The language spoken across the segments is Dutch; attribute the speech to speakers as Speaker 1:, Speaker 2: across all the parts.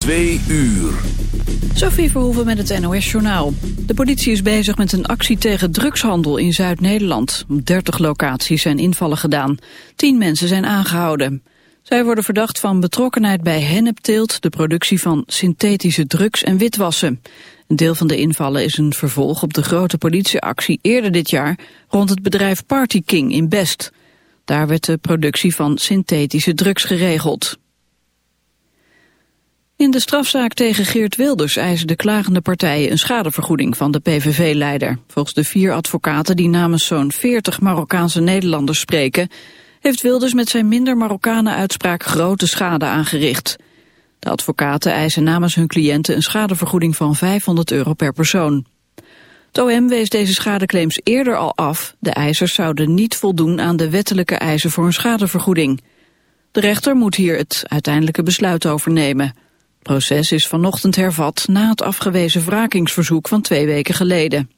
Speaker 1: Twee uur.
Speaker 2: Sophie Verhoeven met het NOS-journaal. De politie is bezig met een actie tegen drugshandel in Zuid-Nederland. Op 30 locaties zijn invallen gedaan. 10 mensen zijn aangehouden. Zij worden verdacht van betrokkenheid bij hennepteelt... de productie van synthetische drugs en witwassen. Een deel van de invallen is een vervolg op de grote politieactie eerder dit jaar... rond het bedrijf Party King in Best. Daar werd de productie van synthetische drugs geregeld. In de strafzaak tegen Geert Wilders eisen de klagende partijen een schadevergoeding van de PVV-leider. Volgens de vier advocaten die namens zo'n 40 Marokkaanse Nederlanders spreken, heeft Wilders met zijn minder Marokkanen uitspraak grote schade aangericht. De advocaten eisen namens hun cliënten een schadevergoeding van 500 euro per persoon. Het OM wees deze schadeclaims eerder al af. De eisers zouden niet voldoen aan de wettelijke eisen voor een schadevergoeding. De rechter moet hier het uiteindelijke besluit over nemen. Proces is vanochtend hervat na het afgewezen wrakingsverzoek van twee weken geleden.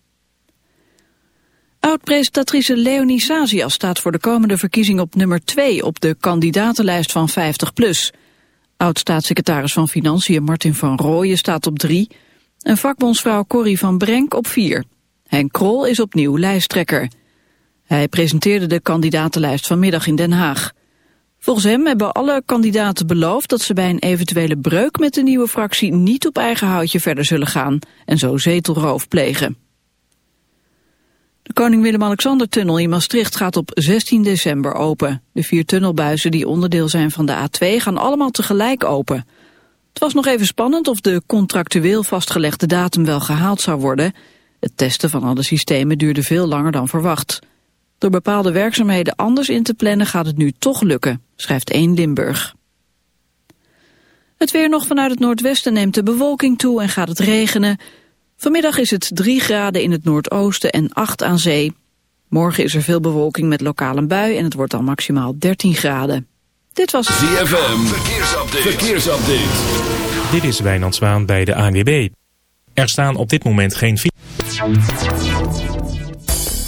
Speaker 2: Oud-presentatrice Leonie Sazias staat voor de komende verkiezing op nummer 2 op de kandidatenlijst van 50PLUS. Oud-staatssecretaris van Financiën Martin van Rooyen staat op 3 en vakbondsvrouw Corrie van Brenk op 4. Henk Krol is opnieuw lijsttrekker. Hij presenteerde de kandidatenlijst vanmiddag in Den Haag. Volgens hem hebben alle kandidaten beloofd dat ze bij een eventuele breuk met de nieuwe fractie niet op eigen houtje verder zullen gaan en zo zetelroof plegen. De Koning Willem-Alexander-tunnel in Maastricht gaat op 16 december open. De vier tunnelbuizen die onderdeel zijn van de A2 gaan allemaal tegelijk open. Het was nog even spannend of de contractueel vastgelegde datum wel gehaald zou worden. Het testen van alle systemen duurde veel langer dan verwacht. Door bepaalde werkzaamheden anders in te plannen gaat het nu toch lukken, schrijft 1 Limburg. Het weer nog vanuit het noordwesten neemt de bewolking toe en gaat het regenen. Vanmiddag is het 3 graden in het noordoosten en 8 aan zee. Morgen is er veel bewolking met lokale bui en het wordt dan maximaal 13 graden. Dit was
Speaker 1: ZFM, verkeersupdate. verkeersupdate.
Speaker 3: Dit is Wijnand Zwaan bij de ANWB. Er staan op dit moment geen...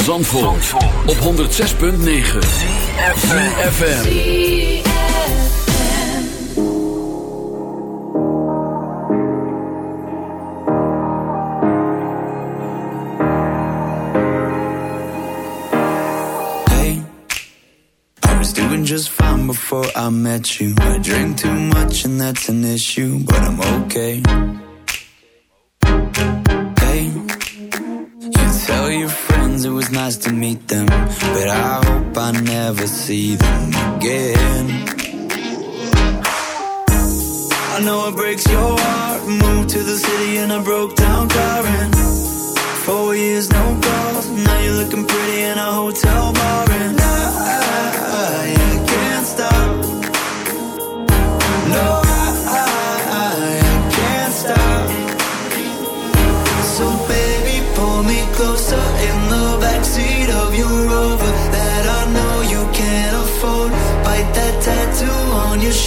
Speaker 1: Van Zandvoort, op 106.9 CFFM
Speaker 4: Hey, I was doing just fine before I met you. I drink too much and that's an issue, but I'm okay nice to meet them, but I hope I never see them again. I know it breaks your heart. Moved to the city in a broke down car and four years no calls. Now you're looking pretty in a hotel bar and I, I can't stop.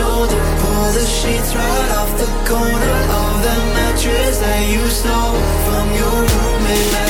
Speaker 4: Shoulder. Pull the sheets right off the corner of the mattress that you stole from your roommate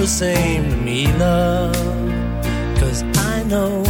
Speaker 5: the same to me, love. Cause I know